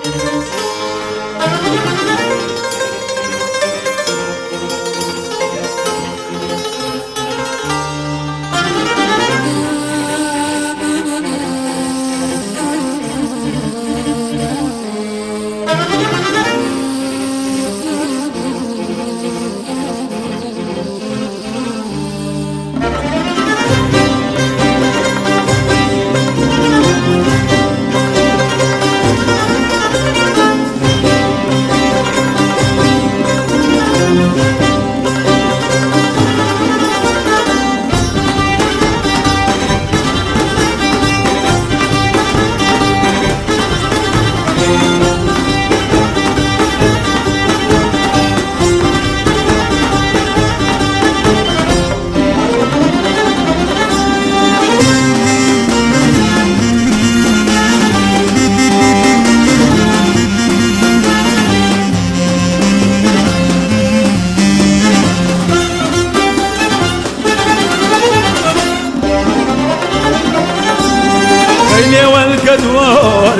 Thank you.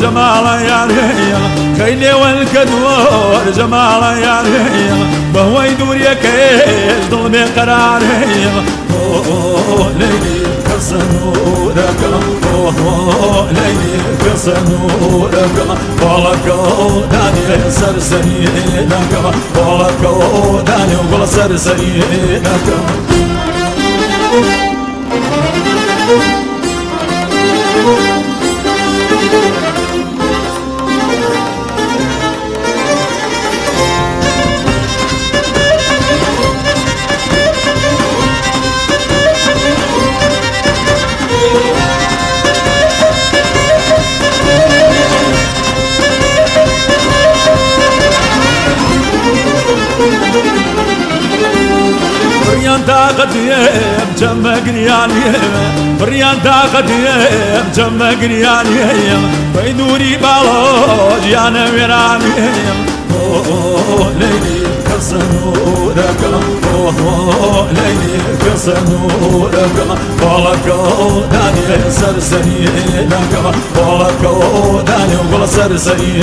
جمال يا خيلي والكدور جمال يا وهو يدور يا كيش ظلمي قرار ليلي كسنورك ليلي كسنورك. بالكو داني سرسري لك بالكو داني ولا سرسري لك بريان دا قديم جمع قرياني بريان دا قديم جمع قرياني بيدوري بالوج يا نويراني ليلي كسنورك ليلي كسنورك بالكو داني سرسري لك بالكو داني ولا سرسري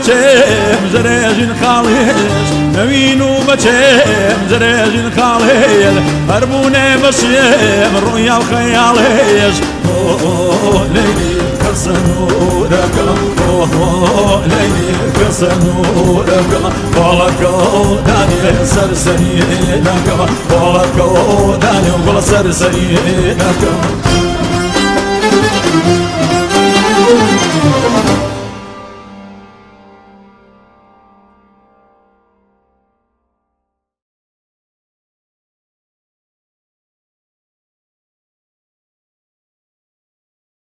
لك بالكو داني ولا سرسري لك نوين وبتشم زريج خاليش نوين وبتشم زريج خاليش هربوني بشيم الرؤيا وخياليش ليلي كسنورك ليلي كسنورك بالكو داني سرسري لك بالكو داني ولا سرسري لك